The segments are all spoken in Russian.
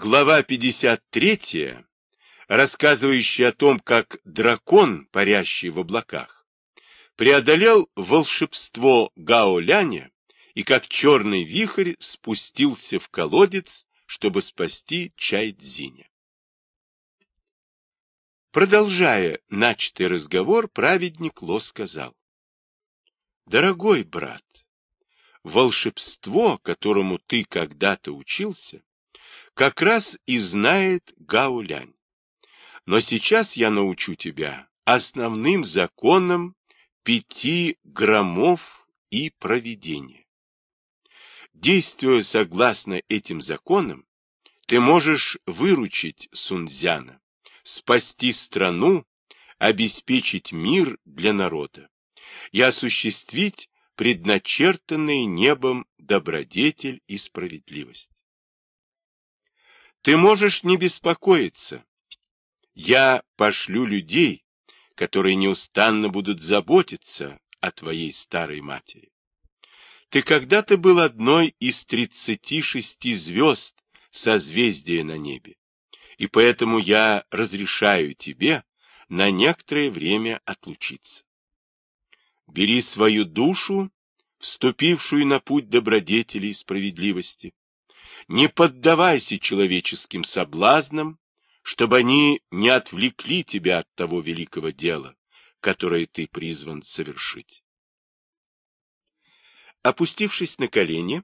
Глава 53, рассказывающая о том, как дракон, парящий в облаках, преодолел волшебство Гаоляня и как черный вихрь спустился в колодец, чтобы спасти Чайдзиня. Продолжая начатый разговор, праведник Ло сказал. Дорогой брат, волшебство, которому ты когда-то учился, как раз и знает Гаулянь. Но сейчас я научу тебя основным законам пяти громов и проведения. Действуя согласно этим законам, ты можешь выручить Сунцзяна, спасти страну, обеспечить мир для народа и осуществить предначертанные небом добродетель и справедливость. Ты можешь не беспокоиться. Я пошлю людей, которые неустанно будут заботиться о твоей старой матери. Ты когда-то был одной из тридцати шести звезд созвездия на небе, и поэтому я разрешаю тебе на некоторое время отлучиться. Бери свою душу, вступившую на путь добродетели и справедливости. Не поддавайся человеческим соблазнам, чтобы они не отвлекли тебя от того великого дела, которое ты призван совершить. Опустившись на колени,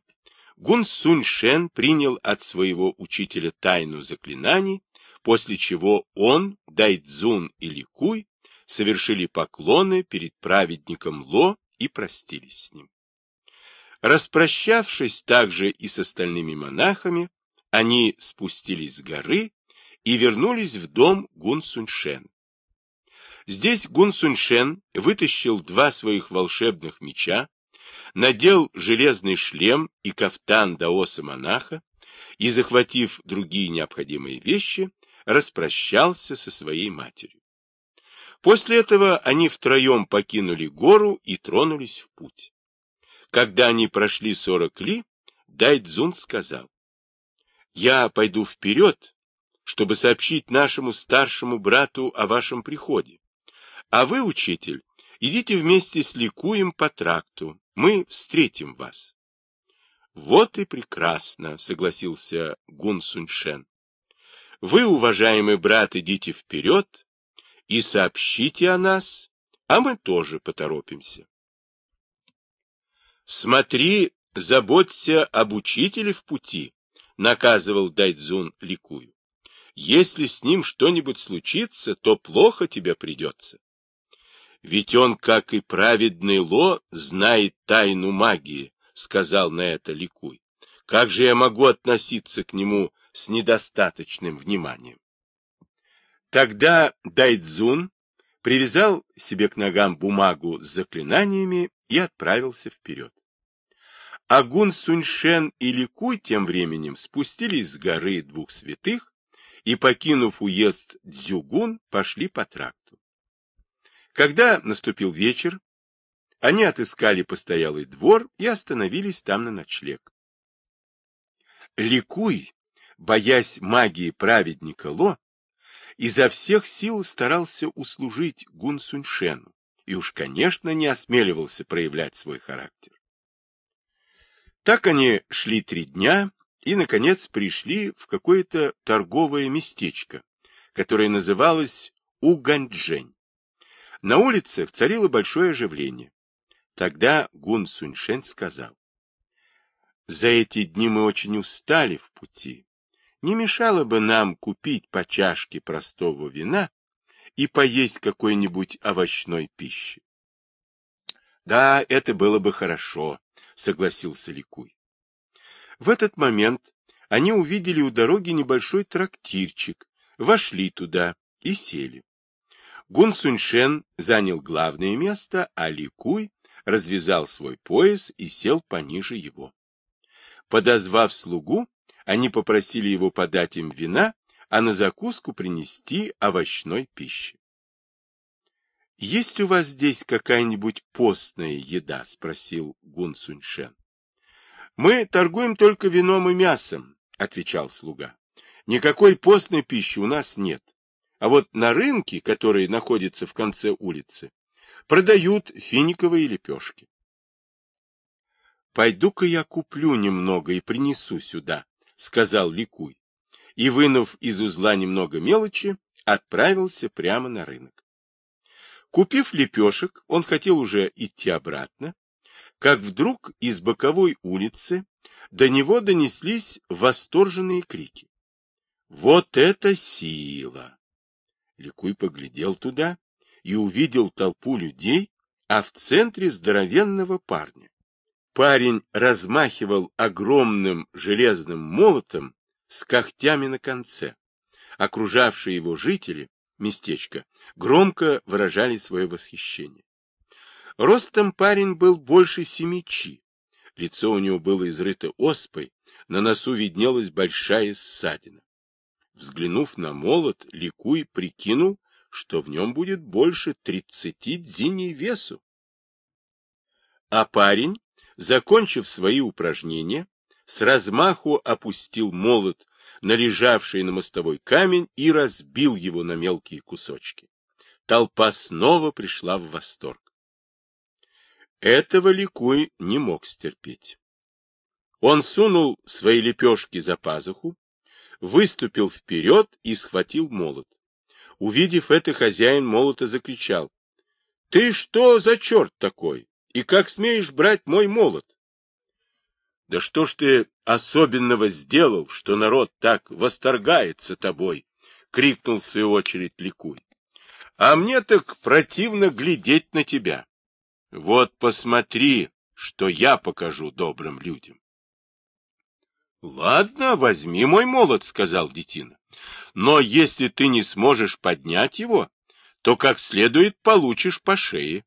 Гун Сунь Шен принял от своего учителя тайну заклинаний, после чего он, Дайцзун и Ликуй совершили поклоны перед праведником Ло и простились с ним. Распрощавшись также и с остальными монахами, они спустились с горы и вернулись в дом Гун Суньшен. Здесь Гун Суньшен вытащил два своих волшебных меча, надел железный шлем и кафтан даоса монаха и, захватив другие необходимые вещи, распрощался со своей матерью. После этого они втроем покинули гору и тронулись в путь. Когда они прошли сорок ли, Дайдзун сказал, «Я пойду вперед, чтобы сообщить нашему старшему брату о вашем приходе. А вы, учитель, идите вместе с Ликуем по тракту, мы встретим вас». «Вот и прекрасно», — согласился Гун Суньшен. «Вы, уважаемый брат, идите вперед, и сообщите о нас, а мы тоже поторопимся. Смотри, заботься об учителе в пути, наказывал Дайдзун ликую. Если с ним что-нибудь случится, то плохо тебе придется. Ведь он, как и праведный Ло, знает тайну магии, сказал на это Ликуй. Как же я могу относиться к нему с недостаточным вниманием? Тогда Дайдзун привязал себе к ногам бумагу с заклинаниями и отправился вперед. Агун Суньшен и Ликуй тем временем спустились с горы двух святых и, покинув уезд Дзюгун, пошли по тракту. Когда наступил вечер, они отыскали постоялый двор и остановились там на ночлег. Ликуй, боясь магии праведника Ло, изо всех сил старался услужить Гун Суньшену и уж, конечно, не осмеливался проявлять свой характер. Так они шли три дня и, наконец, пришли в какое-то торговое местечко, которое называлось Уганчжэнь. На улицах царило большое оживление. Тогда Гун Суньшен сказал, «За эти дни мы очень устали в пути не мешало бы нам купить по чашке простого вина и поесть какой-нибудь овощной пищи. Да, это было бы хорошо, согласился Ликуй. В этот момент они увидели у дороги небольшой трактирчик, вошли туда и сели. Гун Суньшен занял главное место, а Ликуй развязал свой пояс и сел пониже его. Подозвав слугу, они попросили его подать им вина, а на закуску принести овощной пищи. — Есть у вас здесь какая-нибудь постная еда? — спросил Гун Суньшен. — Мы торгуем только вином и мясом, — отвечал слуга. Никакой постной пищи у нас нет. А вот на рынке, который находится в конце улицы, продают финиковые лепешки. «Пойду-ка я куплю немного и принесу сюда», — сказал Ликуй. И, вынув из узла немного мелочи, отправился прямо на рынок. Купив лепешек, он хотел уже идти обратно, как вдруг из боковой улицы до него донеслись восторженные крики. «Вот это сила!» Ликуй поглядел туда и увидел толпу людей, а в центре здоровенного парня. Парень размахивал огромным железным молотом с когтями на конце. Окружавшие его жители местечка громко выражали свое восхищение. Ростом парень был больше семичи. Лицо у него было изрыто оспой, на носу виднелась большая ссадина. Взглянув на молот, Ликуй прикинул, что в нем будет больше тридцати дзиней весу. А парень, закончив свои упражнения, с размаху опустил молот на лежавший на мостовой камень и разбил его на мелкие кусочки. Толпа снова пришла в восторг. Этого Ликуй не мог стерпеть. Он сунул свои лепешки за пазуху, выступил вперед и схватил молот. Увидев это, хозяин молота закричал. — Ты что за черт такой? И как смеешь брать мой молот? — Да что ж ты особенного сделал, что народ так восторгается тобой? — крикнул в свою очередь Ликуй. — А мне так противно глядеть на тебя. Вот посмотри, что я покажу добрым людям. — Ладно, возьми мой молот, — сказал детина. — Но если ты не сможешь поднять его, то как следует получишь по шее.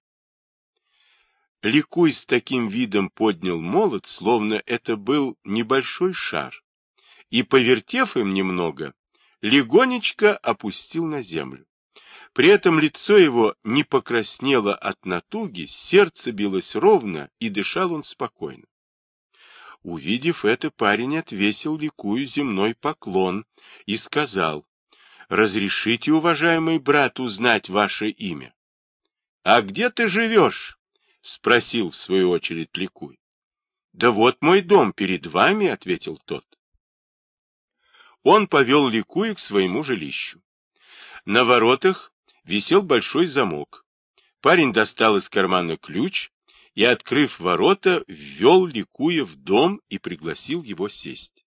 Ликуй с таким видом поднял молот, словно это был небольшой шар, и, повертев им немного, легонечко опустил на землю. При этом лицо его не покраснело от натуги, сердце билось ровно, и дышал он спокойно. Увидев это, парень отвесил ликую земной поклон и сказал, «Разрешите, уважаемый брат, узнать ваше имя?» «А где ты живешь?» — спросил в свою очередь Ликуй. «Да вот мой дом перед вами», — ответил тот. Он повел Ликуя к своему жилищу. На воротах висел большой замок. Парень достал из кармана ключ и, открыв ворота, ввел Ликуя в дом и пригласил его сесть.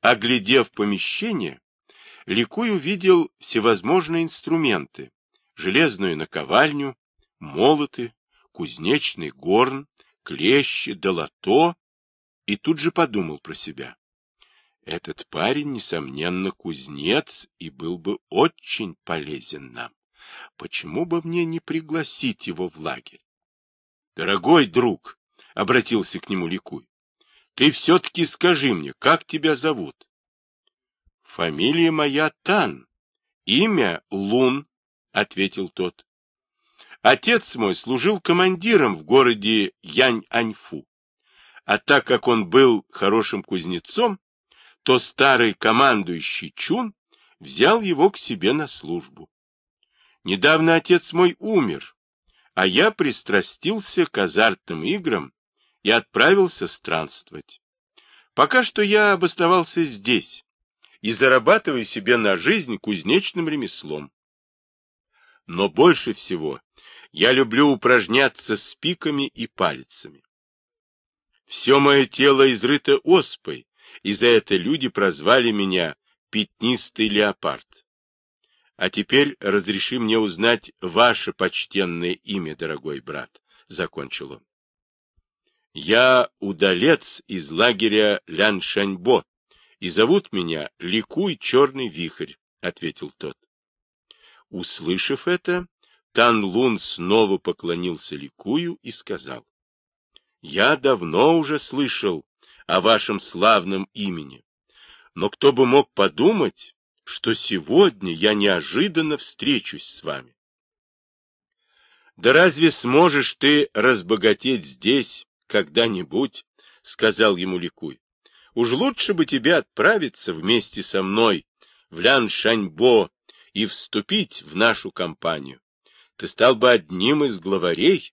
Оглядев помещение, Ликуй увидел всевозможные инструменты, железную наковальню, молоты, кузнечный горн, клещи, долото, и тут же подумал про себя. Этот парень, несомненно, кузнец и был бы очень полезен нам. Почему бы мне не пригласить его в лагерь? Дорогой друг, — обратился к нему Ликуй, — ты все-таки скажи мне, как тебя зовут? Фамилия моя Тан, имя Лун, — ответил тот. Отец мой служил командиром в городе Янь-Аньфу, а так как он был хорошим кузнецом, то старый командующий Чун взял его к себе на службу. Недавно отец мой умер, а я пристрастился к азартным играм и отправился странствовать. Пока что я обосновался здесь и зарабатываю себе на жизнь кузнечным ремеслом. Но больше всего я люблю упражняться с пиками и палицами. Все мое тело изрыто оспой, и за это люди прозвали меня «пятнистый леопард». А теперь разреши мне узнать ваше почтенное имя, дорогой брат, — закончил он. Я удалец из лагеря Ляншаньбо, и зовут меня Ликуй Черный Вихрь, — ответил тот. Услышав это, Тан Лун снова поклонился Ликую и сказал, — Я давно уже слышал о вашем славном имени. Но кто бы мог подумать, что сегодня я неожиданно встречусь с вами. Да разве сможешь ты разбогатеть здесь когда-нибудь, сказал ему Ликуй. Уж лучше бы тебе отправиться вместе со мной в Лян-Шаньбо и вступить в нашу компанию. Ты стал бы одним из главарей.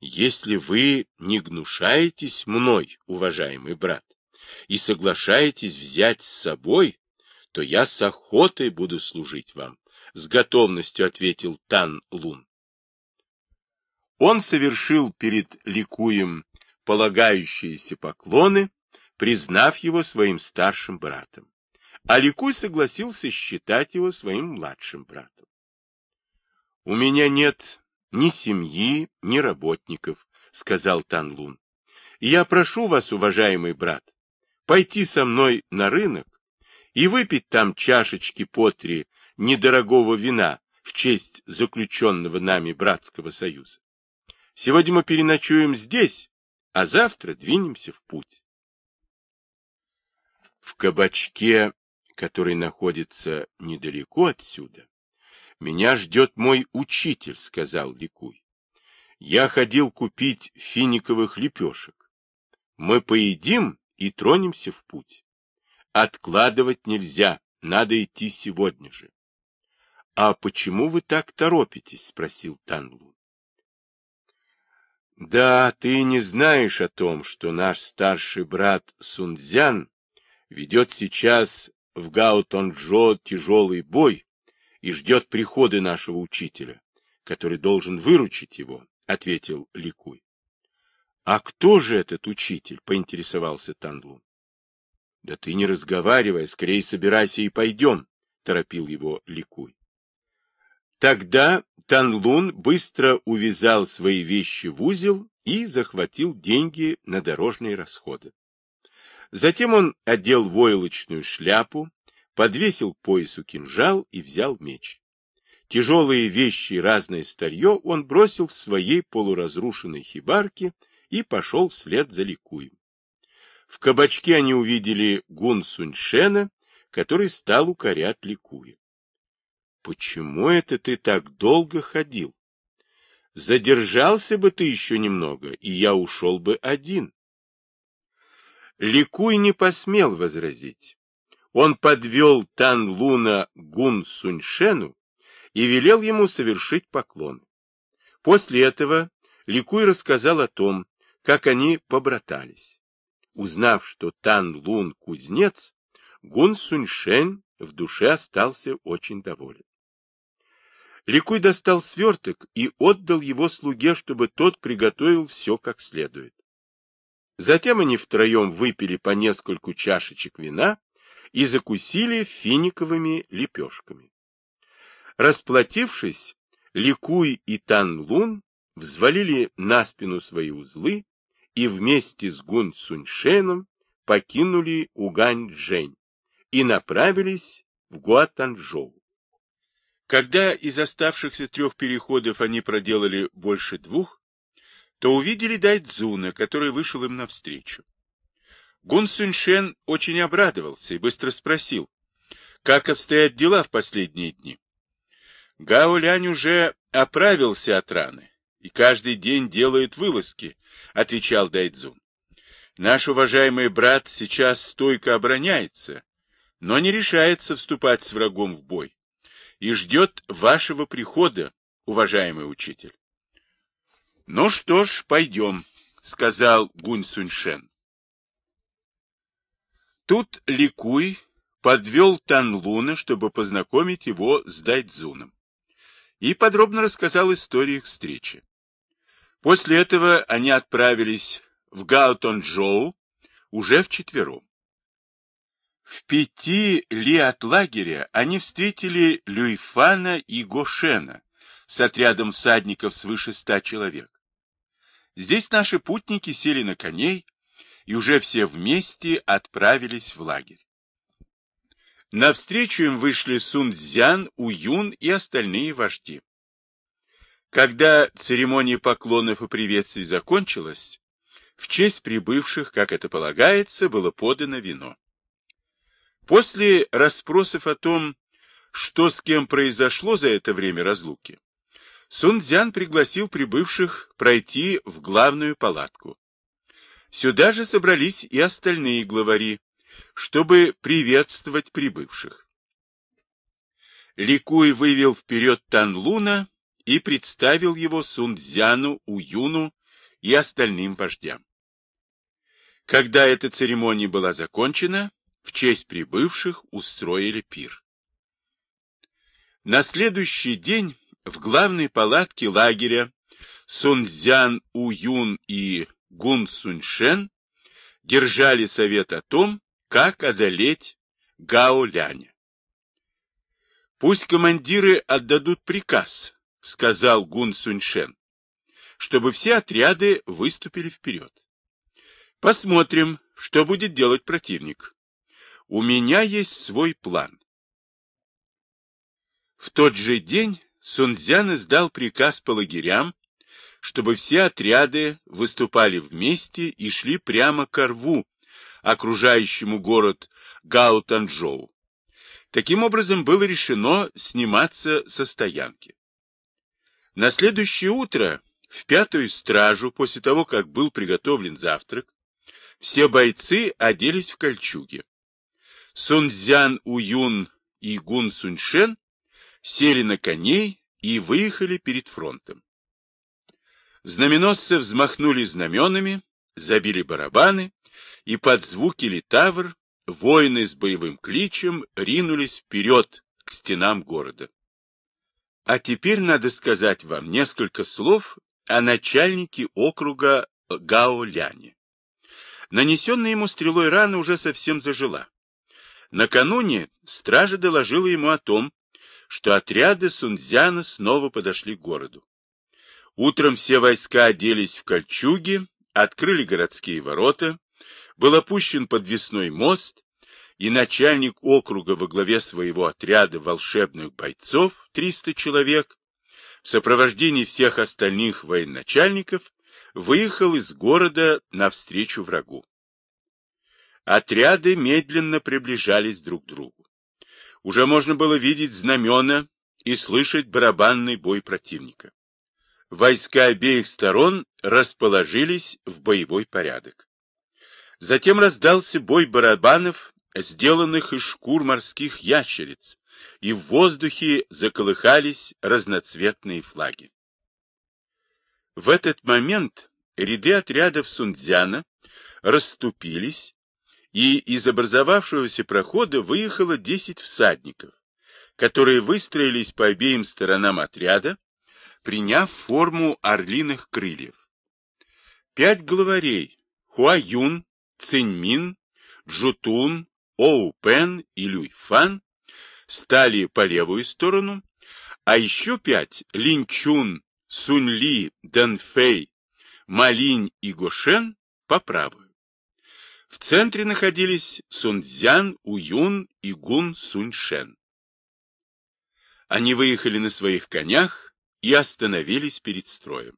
Если вы не гнушаетесь мной, уважаемый брат, и соглашаетесь взять с собой, то я с охотой буду служить вам, — с готовностью ответил Тан Лун. Он совершил перед Ликуем полагающиеся поклоны, признав его своим старшим братом. А Ликуй согласился считать его своим младшим братом. «У меня нет ни семьи, ни работников», — сказал Танлун. «Я прошу вас, уважаемый брат, пойти со мной на рынок и выпить там чашечки по три недорогого вина в честь заключенного нами братского союза. Сегодня мы переночуем здесь, а завтра двинемся в путь. В кабачке, который находится недалеко отсюда, меня ждет мой учитель, сказал Ликуй. Я ходил купить финиковых лепешек. Мы поедим и тронемся в путь. Откладывать нельзя, надо идти сегодня же. — А почему вы так торопитесь? — спросил Танлу. — Да, ты не знаешь о том, что наш старший брат Сунцзян ведет сейчас в Гаутонжо тяжелый бой и ждет прихода нашего учителя, который должен выручить его, — ответил Ликуй. — А кто же этот учитель? — поинтересовался Танлун. — Да ты не разговаривай, скорее собирайся и пойдем, — торопил его Ликуй. Тогда Танлун быстро увязал свои вещи в узел и захватил деньги на дорожные расходы. Затем он одел войлочную шляпу, подвесил к поясу кинжал и взял меч. Тяжелые вещи и разное старье он бросил в своей полуразрушенной хибарке и пошел вслед за Ликуем. В кабачке они увидели Гун Суньшена, который стал укорять Ликуя. — Почему это ты так долго ходил? Задержался бы ты еще немного, и я ушел бы один. Ликуй не посмел возразить. Он подвел Тан Луна Гун Суньшену и велел ему совершить поклон. После этого Ликуй рассказал о том, как они побратались. Узнав, что Тан Лун кузнец, Гун Суньшень в душе остался очень доволен. Ликуй достал сверток и отдал его слуге, чтобы тот приготовил все как следует. Затем они втроем выпили по нескольку чашечек вина и закусили финиковыми лепешками. Расплатившись, Ликуй и Тан-Лун взвалили на спину свои узлы и вместе с Гун Суньшеном покинули Угань-Джень и направились в Гуатанчжоу. Когда из оставшихся трех переходов они проделали больше двух, то увидели Дайдзуна, который вышел им навстречу. Гун Суньшен очень обрадовался и быстро спросил, как обстоят дела в последние дни. Гао Лянь уже оправился от раны и каждый день делает вылазки, — отвечал Дайдзун. Наш уважаемый брат сейчас стойко обороняется, но не решается вступать с врагом в бой и ждет вашего прихода, уважаемый учитель. — Ну что ж, пойдем, — сказал Гунь Суньшен. Тут Ликуй подвел Танлуна, чтобы познакомить его с Дайдзуном, и подробно рассказал историю их встречи. После этого они отправились в Гаутончжоу уже вчетвером. В пяти ли от лагеря они встретили Люйфана и Гошена с отрядом всадников свыше ста человек. Здесь наши путники сели на коней и уже все вместе отправились в лагерь. Навстречу им вышли Сунцзян, Уюн и остальные вожди. Когда церемония поклонов и приветствий закончилась, в честь прибывших, как это полагается, было подано вино. После расспросов о том, что с кем произошло за это время разлуки, Сунцзян пригласил прибывших пройти в главную палатку. Сюда же собрались и остальные главари, чтобы приветствовать прибывших. Ликуй вывел вперед Танлуна и представил его Сунцзяну, Уюну и остальным вождям. Когда эта церемония была закончена, в честь прибывших устроили пир. На следующий день в главной палатке лагеря Сунцзян, Уюн и Гун Суньшен держали совет о том, как одолеть Гао Ляня. Пусть командиры отдадут приказ, сказал Гун Суньшен, чтобы все отряды выступили вперед. Посмотрим, что будет делать противник. У меня есть свой план. В тот же день Сунцзян издал приказ по лагерям, чтобы все отряды выступали вместе и шли прямо к рву, окружающему город Гао-Танчжоу. Таким образом, было решено сниматься со стоянки. На следующее утро, в пятую стражу, после того, как был приготовлен завтрак, все бойцы оделись в кольчуги. Сунцзян Уюн и Гун Суньшен сели на коней и выехали перед фронтом. Знаменосцы взмахнули знаменами, забили барабаны, и под звуки литавр воины с боевым кличем ринулись вперед к стенам города. А теперь надо сказать вам несколько слов о начальнике округа Гао-Ляне. Нанесенная ему стрелой рана уже совсем зажила. Накануне стража доложила ему о том, что отряды Сунцзяна снова подошли к городу. Утром все войска оделись в кольчуги, открыли городские ворота, был опущен подвесной мост, и начальник округа во главе своего отряда волшебных бойцов, 300 человек, в сопровождении всех остальных военачальников, выехал из города навстречу врагу. Отряды медленно приближались друг к другу. Уже можно было видеть знамена и слышать барабанный бой противника. Войска обеих сторон расположились в боевой порядок. Затем раздался бой барабанов, сделанных из шкур морских ящериц, и в воздухе заколыхались разноцветные флаги. В этот момент ряды отрядов Сунцзяна расступились, и из образовавшегося прохода выехало десять всадников, которые выстроились по обеим сторонам отряда, приняв форму орлиных крыльев. Пять главарей — Хуаюн, Циньмин, Джутун, Оу-Пен и Люй-Фан стали по левую сторону, а еще пять — Линчун, Сунь-Ли, Дэнфэй, Малинь и Гошен — по правую. В центре находились Сунцзян, Уюн и Гун Суньшен. Они выехали на своих конях и остановились перед строем.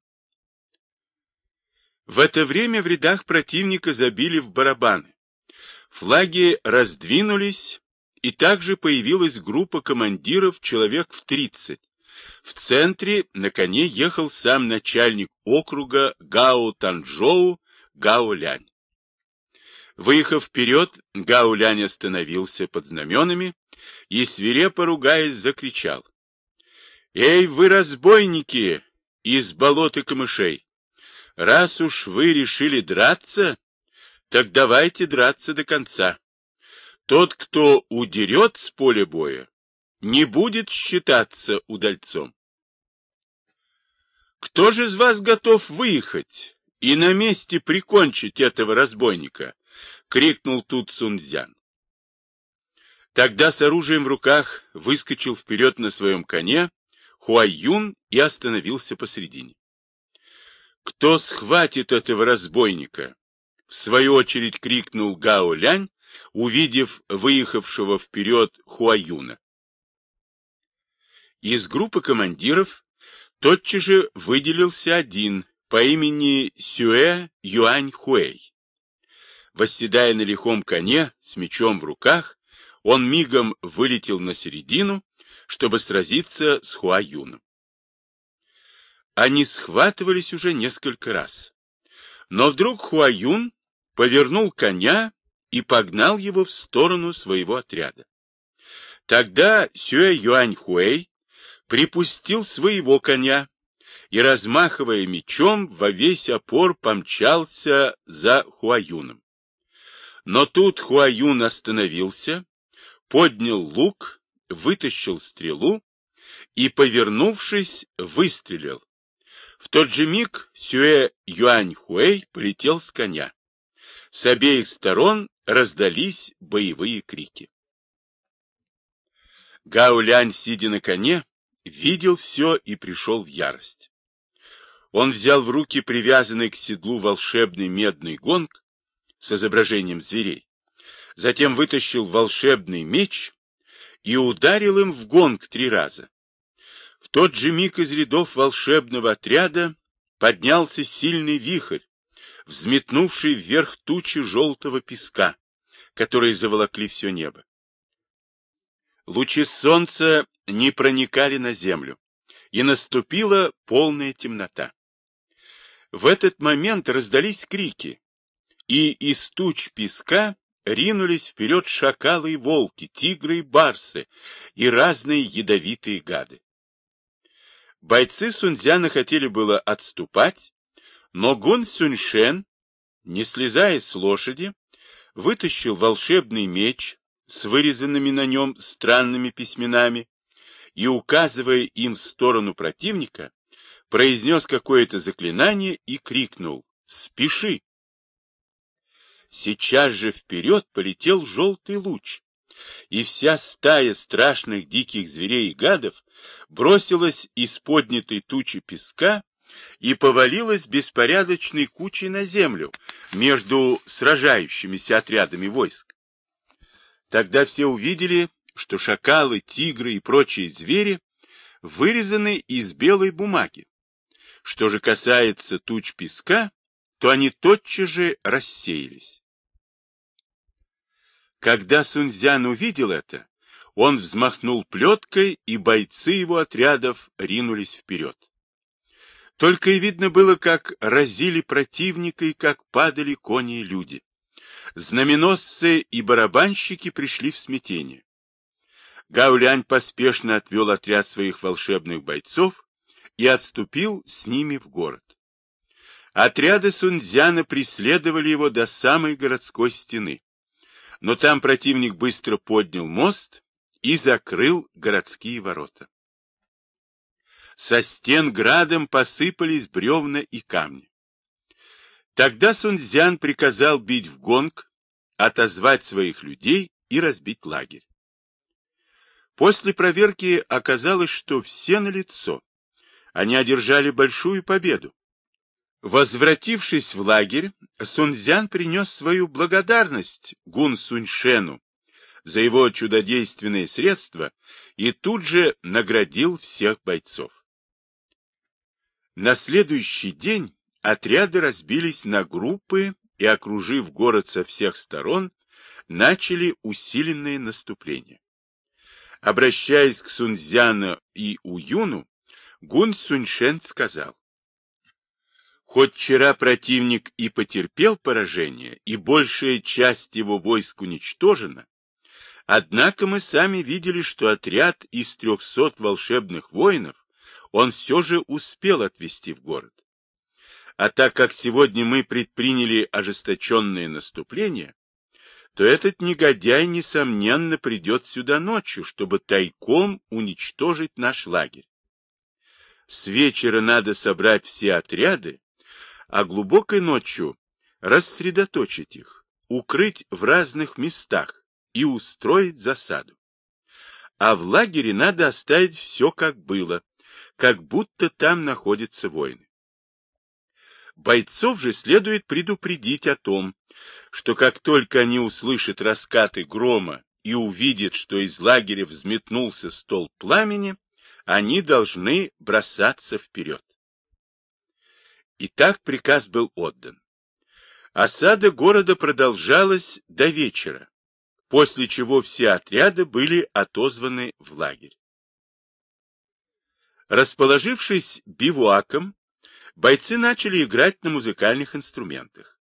В это время в рядах противника забили в барабаны. Флаги раздвинулись, и также появилась группа командиров человек в 30. В центре на коне ехал сам начальник округа Гао Танчжоу Гао Лянь. Выехав вперед, Гао Лянь остановился под знаменами и, свирепо ругаясь, закричал. «Эй, вы разбойники из болота камышей! раз уж вы решили драться, так давайте драться до конца. Тот, кто удерет с поля боя, не будет считаться удальцом. Кто же из вас готов выехать и на месте прикончить этого разбойника? Крикнул тут Сунцзян. Тогда с оружием в руках выскочил вперед на своем коне Хуайюн и остановился посредине. Кто схватит этого разбойника? В свою очередь крикнул Гао Лянь, увидев выехавшего вперед Хуаюна. Из группы командиров тотчас же выделился один по имени Сюэ Юань Хуэй. Восседая на лихом коне с мечом в руках, он мигом вылетел на середину, чтобы сразиться с Хуаюном. Они схватывались уже несколько раз. Но вдруг Хуаюн повернул коня и погнал его в сторону своего отряда. Тогда Сюэ Юаньхуэй припустил своего коня и, размахивая мечом, во весь опор помчался за Хуаюном. Но тут Хуаюн остановился, поднял лук, вытащил стрелу и, повернувшись, выстрелил. В тот же миг Сюэ Юаньхуэй полетел с коня. С обеих сторон раздались боевые крики. Гаулянь, сидя на коне, видел все и пришел в ярость. Он взял в руки привязанный к седлу волшебный медный гонг с изображением зверей, затем вытащил волшебный меч и ударил им в гонг три раза. В тот же миг из рядов волшебного отряда поднялся сильный вихрь, взметнувший вверх тучи желтого песка, которые заволокли все небо. Лучи солнца не проникали на землю, и наступила полная темнота. В этот момент раздались крики, и из туч песка ринулись вперед шакалы и волки, тигры и барсы и разные ядовитые гады. Бойцы Сунцзяна хотели было отступать, но Гун Сюньшен, не слезая с лошади, вытащил волшебный меч с вырезанными на нем странными письменами и, указывая им в сторону противника, произнес какое-то заклинание и крикнул «Спеши!». Сейчас же вперед полетел желтый луч, и вся стая страшных диких зверей и гадов бросилась из поднятой тучи песка и повалилась беспорядочной кучей на землю между сражающимися отрядами войск. Тогда все увидели, что шакалы, тигры и прочие звери вырезаны из белой бумаги. Что же касается туч песка, то они тотчас же рассеялись. Когда Сунцзян увидел это, он взмахнул плеткой, и бойцы его отрядов ринулись вперед. Только и видно было, как разили противника и как падали кони и люди. Знаменосцы и барабанщики пришли в смятение. Гаулянь поспешно отвел отряд своих волшебных бойцов и отступил с ними в город. Отряды Сунцзяна преследовали его до самой городской стены. Но там противник быстро поднял мост и закрыл городские ворота. Со стен градом посыпались бревна и камни. Тогда Сунцзян приказал бить в гонг, отозвать своих людей и разбить лагерь. После проверки оказалось, что все на лицо. Они одержали большую победу. Возвратившись в лагерь, Сунцзян принес свою благодарность Гун Суньшену за его чудодейственные средства и тут же наградил всех бойцов. На следующий день отряды разбились на группы и, окружив город со всех сторон, начали усиленное наступление. Обращаясь к Сунцзяну и Уюну, Гун Суньшен сказал, Хоть вчера противник и потерпел поражение, и большая часть его войск уничтожена, однако мы сами видели, что отряд из трехсот волшебных воинов он все же успел отвести в город. А так как сегодня мы предприняли ожесточенное наступление, то этот негодяй, несомненно, придет сюда ночью, чтобы тайком уничтожить наш лагерь. С вечера надо собрать все отряды, а глубокой ночью рассредоточить их, укрыть в разных местах и устроить засаду. А в лагере надо оставить все как было, как будто там находятся воины. Бойцов же следует предупредить о том, что как только они услышат раскаты грома и увидят, что из лагеря взметнулся стол пламени, они должны бросаться вперед. И так приказ был отдан. Осада города продолжалась до вечера, после чего все отряды были отозваны в лагерь. Расположившись бивуаком, бойцы начали играть на музыкальных инструментах.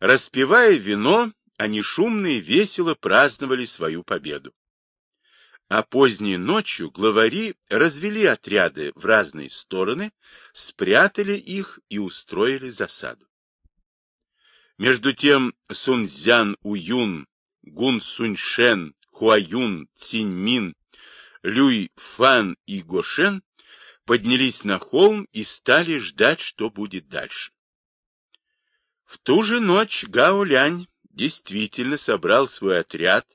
Распивая вино, они шумно и весело праздновали свою победу. А поздней ночью главари развели отряды в разные стороны, спрятали их и устроили засаду. Между тем Сунцзян Уюн, Гун Суньшен, Хуаюн, Циньмин, Люй Фан и Гошен поднялись на холм и стали ждать, что будет дальше. В ту же ночь Гао Лянь действительно собрал свой отряд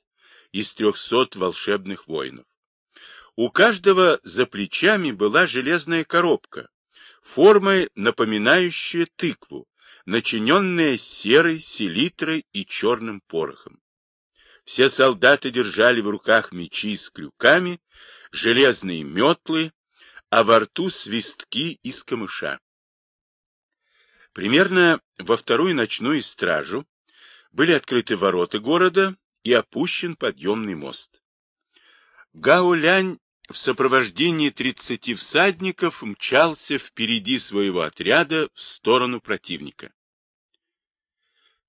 из трехсот волшебных воинов. У каждого за плечами была железная коробка, формой напоминающая тыкву, начиненная серой, селитрой и черным порохом. Все солдаты держали в руках мечи с крюками, железные метлы, а во рту свистки из камыша. Примерно во вторую ночную стражу были открыты ворота города и опущен подъемный мост. Гаолянь в сопровождении тридцати всадников мчался впереди своего отряда в сторону противника.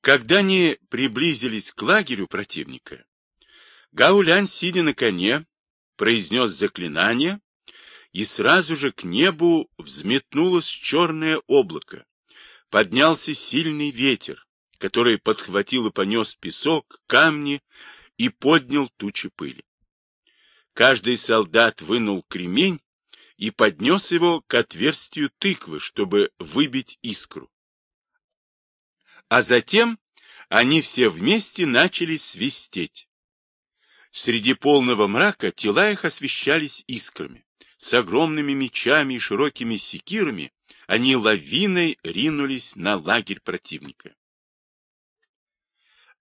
Когда они приблизились к лагерю противника, Гаулянь, сидя на коне, произнес заклинание, и сразу же к небу взметнулось черное облако. Поднялся сильный ветер, который подхватил и понес песок, камни и поднял тучи пыли. Каждый солдат вынул кремень и поднес его к отверстию тыквы, чтобы выбить искру. А затем они все вместе начали свистеть. Среди полного мрака тела их освещались искрами. С огромными мечами и широкими секирами они лавиной ринулись на лагерь противника.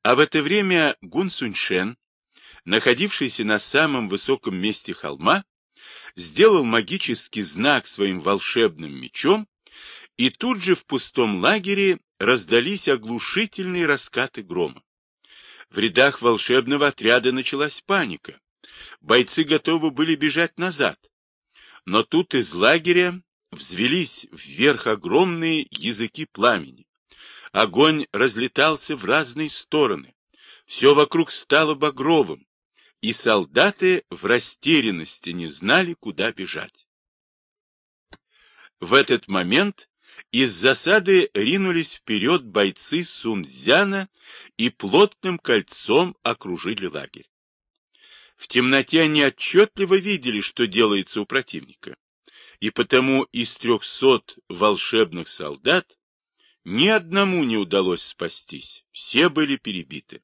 А в это время Гун Суньшен, находившийся на самом высоком месте холма, сделал магический знак своим волшебным мечом, и тут же в пустом лагере раздались оглушительные раскаты грома. В рядах волшебного отряда началась паника. Бойцы готовы были бежать назад. Но тут из лагеря взвелись вверх огромные языки пламени. Огонь разлетался в разные стороны. Все вокруг стало багровым, и солдаты в растерянности не знали, куда бежать. В этот момент из засады ринулись вперед бойцы Сунцзяна и плотным кольцом окружили лагерь. В темноте они отчетливо видели, что делается у противника, и потому из трехсот волшебных солдат ни одному не удалось спастись, все были перебиты.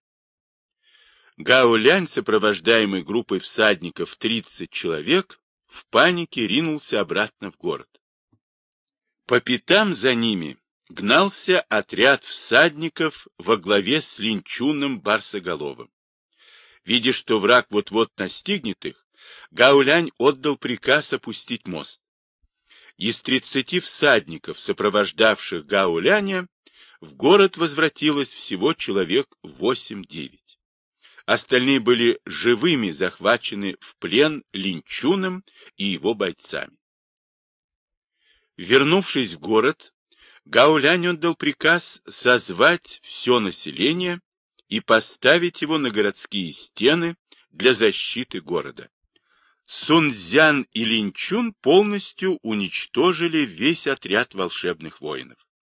Гао Лянь, сопровождаемый группой всадников 30 человек, в панике ринулся обратно в город. По пятам за ними гнался отряд всадников во главе с Линчуном Барсоголовым. Видя, что враг вот-вот настигнет их, Гаулянь отдал приказ опустить мост. Из тридцати всадников, сопровождавших Гауляня, в город возвратилось всего человек восемь-девять. Остальные были живыми захвачены в плен Линчуном и его бойцами. Вернувшись в город, Гаулянь отдал приказ созвать все население и поставить его на городские стены для защиты города. Сунцзян и Линчун полностью уничтожили весь отряд волшебных воинов.